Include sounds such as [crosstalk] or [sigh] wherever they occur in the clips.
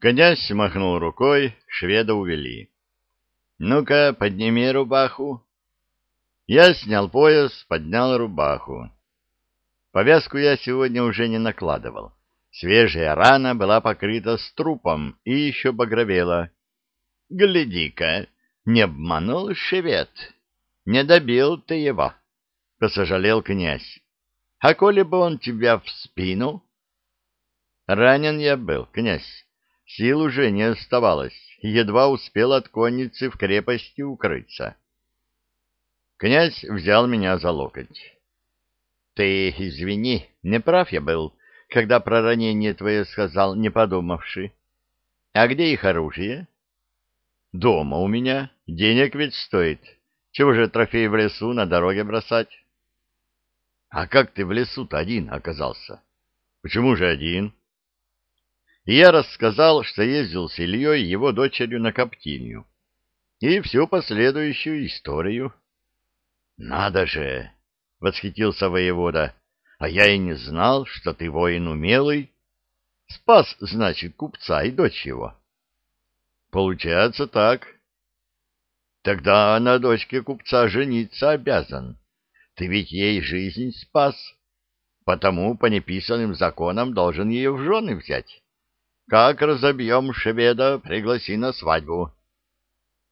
Князь махнул рукой, шведа увели. «Ну-ка, подними рубаху». Я снял пояс, поднял рубаху. Повязку я сегодня уже не накладывал. Свежая рана была покрыта струпом и еще багровела. «Гляди-ка, не обманул швед, не добил ты его», — посожалел князь. «А коли бы он тебя в спину?» «Ранен я был, князь, сил уже не оставалось, едва успел от конницы в крепости укрыться». Князь взял меня за локоть. Ты извини, не прав я был, когда про ранение твое сказал, не подумавши. А где их оружие? Дома у меня. Денег ведь стоит. Чего же трофей в лесу на дороге бросать? А как ты в лесу-то один оказался? Почему же один? Я рассказал, что ездил с Ильей и его дочерью на Коптинью. И всю последующую историю. Надо же! — восхитился воевода. — А я и не знал, что ты воин умелый. Спас, значит, купца и дочь его. — Получается так. — Тогда на дочке купца жениться обязан. Ты ведь ей жизнь спас. Потому по неписанным законам должен ее в жены взять. Как разобьем шведа, пригласи на свадьбу.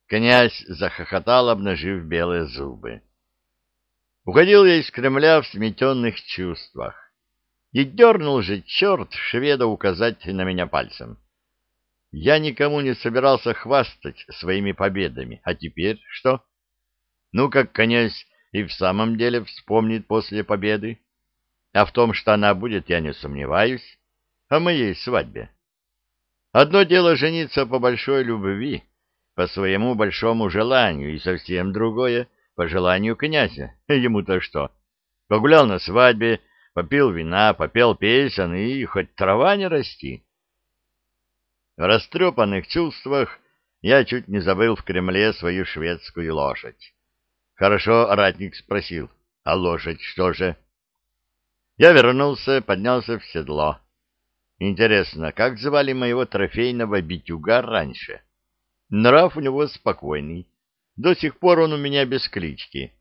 Князь захохотал, обнажив белые зубы. Уходил я из Кремля в сметенных чувствах. И дернул же черт шведа указать на меня пальцем. Я никому не собирался хвастать своими победами. А теперь что? Ну, как князь и в самом деле вспомнит после победы. А в том, что она будет, я не сомневаюсь. О моей свадьбе. Одно дело жениться по большой любви, по своему большому желанию, и совсем другое по желанию князя. [laughs] Ему-то что? Погулял на свадьбе, попил вина, попел песен и хоть трава не расти. В растрепанных чувствах я чуть не забыл в Кремле свою шведскую лошадь. Хорошо, ратник спросил, а лошадь что же? Я вернулся, поднялся в седло. Интересно, как звали моего трофейного битюга раньше? Нрав у него спокойный, до сих пор он у меня без клички.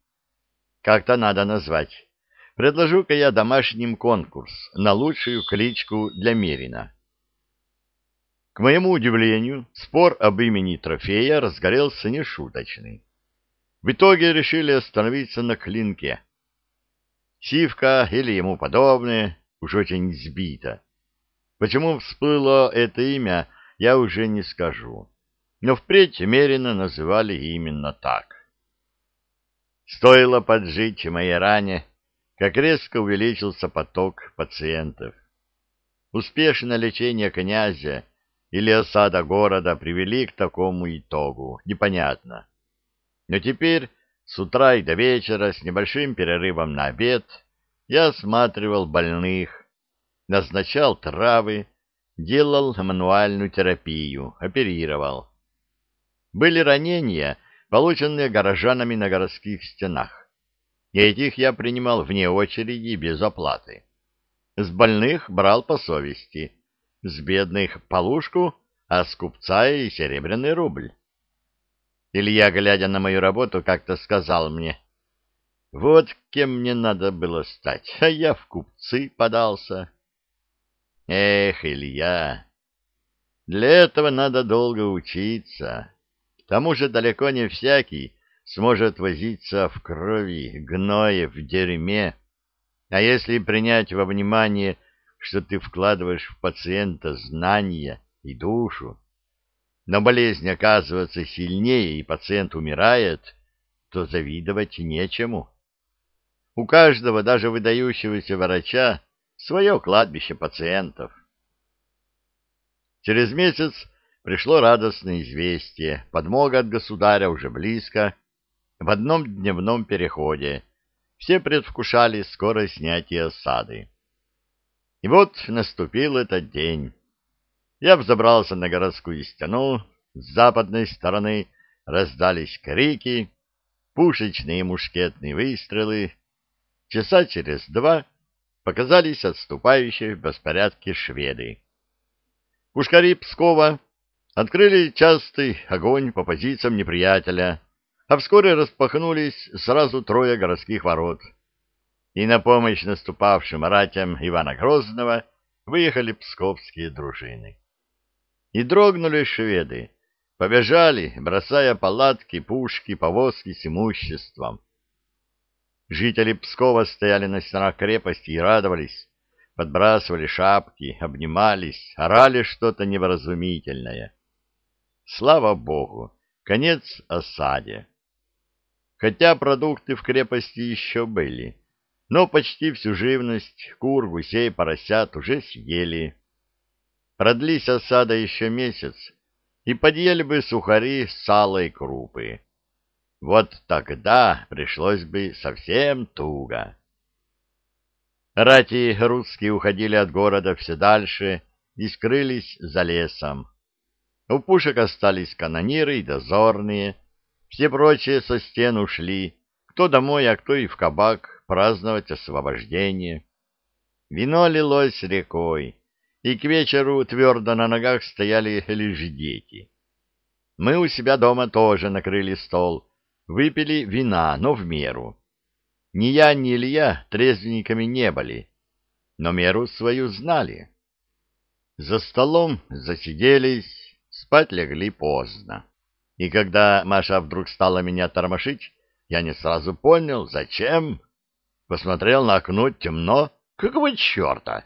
Как-то надо назвать. Предложу-ка я домашним конкурс на лучшую кличку для Мерина. К моему удивлению, спор об имени трофея разгорелся нешуточный. В итоге решили остановиться на клинке. Сивка или ему подобное уж очень сбито. Почему всплыло это имя, я уже не скажу но впредь меренно называли именно так. Стоило поджить моей ране, как резко увеличился поток пациентов. Успешное лечение князя или осада города привели к такому итогу, непонятно. Но теперь с утра и до вечера с небольшим перерывом на обед я осматривал больных, назначал травы, делал мануальную терапию, оперировал были ранения, полученные горожанами на городских стенах. Этих я принимал вне очереди без оплаты. С больных брал по совести, с бедных — полушку, а с купца и серебряный рубль. Илья, глядя на мою работу, как-то сказал мне, «Вот кем мне надо было стать, а я в купцы подался». Эх, Илья, для этого надо долго учиться. К тому же далеко не всякий сможет возиться в крови, гное, в дерьме. А если принять во внимание, что ты вкладываешь в пациента знания и душу, но болезнь оказывается сильнее и пациент умирает, то завидовать нечему. У каждого, даже выдающегося врача, свое кладбище пациентов. Через месяц пришло радостное известие. Подмога от государя уже близко, в одном дневном переходе. Все предвкушали скорое снятие осады. И вот наступил этот день. Я взобрался на городскую стену, с западной стороны раздались крики, пушечные и мушкетные выстрелы. Часа через два показались отступающие в беспорядке шведы. Пушкари Пскова открыли частый огонь по позициям неприятеля, а вскоре распахнулись сразу трое городских ворот. И на помощь наступавшим ратям Ивана Грозного выехали псковские дружины. И дрогнули шведы, побежали, бросая палатки, пушки, повозки с имуществом. Жители Пскова стояли на стенах крепости и радовались, подбрасывали шапки, обнимались, орали что-то невразумительное. Слава богу, конец осаде. Хотя продукты в крепости еще были, но почти всю живность, кур, гусей, поросят уже съели. Продлись осада еще месяц, и подъели бы сухари, сало и крупы. Вот тогда пришлось бы совсем туго. Рати русские уходили от города все дальше и скрылись за лесом. У пушек остались канониры и дозорные, все прочие со стен ушли, кто домой, а кто и в кабак праздновать освобождение. Вино лилось рекой, и к вечеру твердо на ногах стояли лишь дети. Мы у себя дома тоже накрыли стол, выпили вина, но в меру. Ни я, ни Илья трезвенниками не были, но меру свою знали. За столом засиделись, спать легли поздно. И когда Маша вдруг стала меня тормошить, я не сразу понял, зачем. Посмотрел на окно, темно. Какого черта?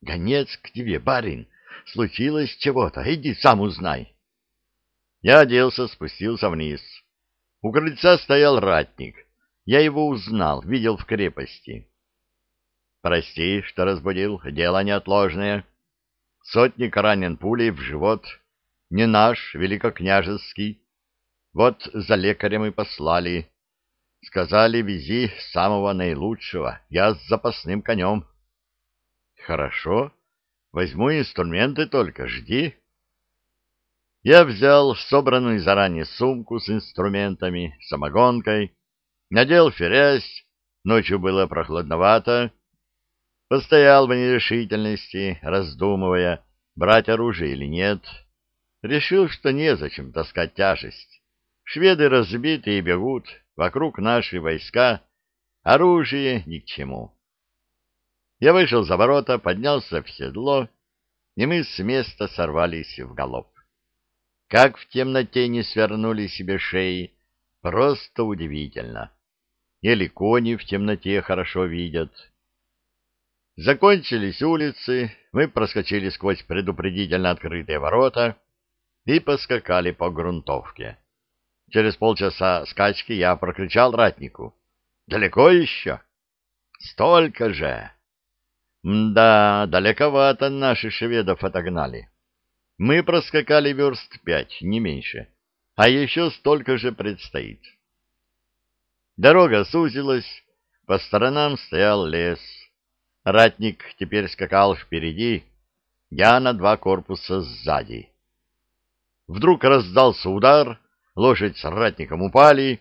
Гонец к тебе, барин. Случилось чего-то, иди сам узнай. Я оделся, спустился вниз. У крыльца стоял ратник — я его узнал, видел в крепости. Прости, что разбудил, дело неотложное. Сотник ранен пулей в живот. Не наш, великокняжеский. Вот за лекарем и послали. Сказали, вези самого наилучшего. Я с запасным конем. Хорошо. Возьму инструменты только, жди. Я взял собранную заранее сумку с инструментами, самогонкой, надел ферязь, ночью было прохладновато, постоял в нерешительности, раздумывая, брать оружие или нет. Решил, что незачем таскать тяжесть. Шведы разбиты и бегут, вокруг наши войска, оружие ни к чему. Я вышел за ворота, поднялся в седло, и мы с места сорвались в галоп. Как в темноте не свернули себе шеи, просто удивительно или кони в темноте хорошо видят. Закончились улицы, мы проскочили сквозь предупредительно открытые ворота и поскакали по грунтовке. Через полчаса скачки я прокричал ратнику. «Далеко еще?» «Столько же!» «Да, далековато наши шведов отогнали. Мы проскакали верст пять, не меньше, а еще столько же предстоит». Дорога сузилась, по сторонам стоял лес. Ратник теперь скакал впереди, я на два корпуса сзади. Вдруг раздался удар, лошадь с ратником упали,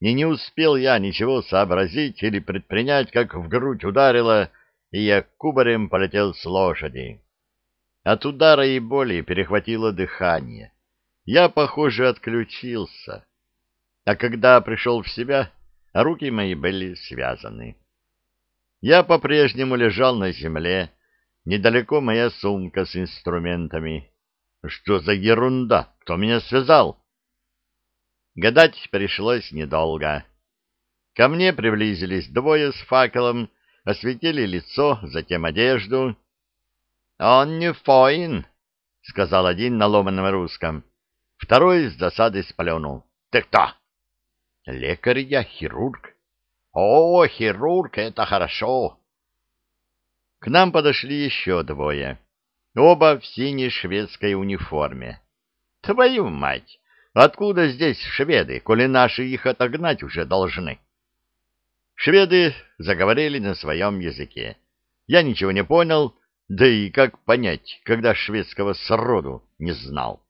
и не успел я ничего сообразить или предпринять, как в грудь ударило, и я кубарем полетел с лошади. От удара и боли перехватило дыхание. Я, похоже, отключился. А когда пришел в себя, руки мои были связаны. Я по-прежнему лежал на земле, недалеко моя сумка с инструментами. Что за ерунда? Кто меня связал? Гадать пришлось недолго. Ко мне приблизились двое с факелом, осветили лицо, затем одежду. — Он не фоин, — сказал один на ломаном русском. Второй с досадой сплюнул. — Ты кто? Лекарь я, хирург. О, хирург, это хорошо. К нам подошли еще двое. Оба в синей шведской униформе. Твою мать! Откуда здесь шведы, коли наши их отогнать уже должны? Шведы заговорили на своем языке. Я ничего не понял, да и как понять, когда шведского сроду не знал.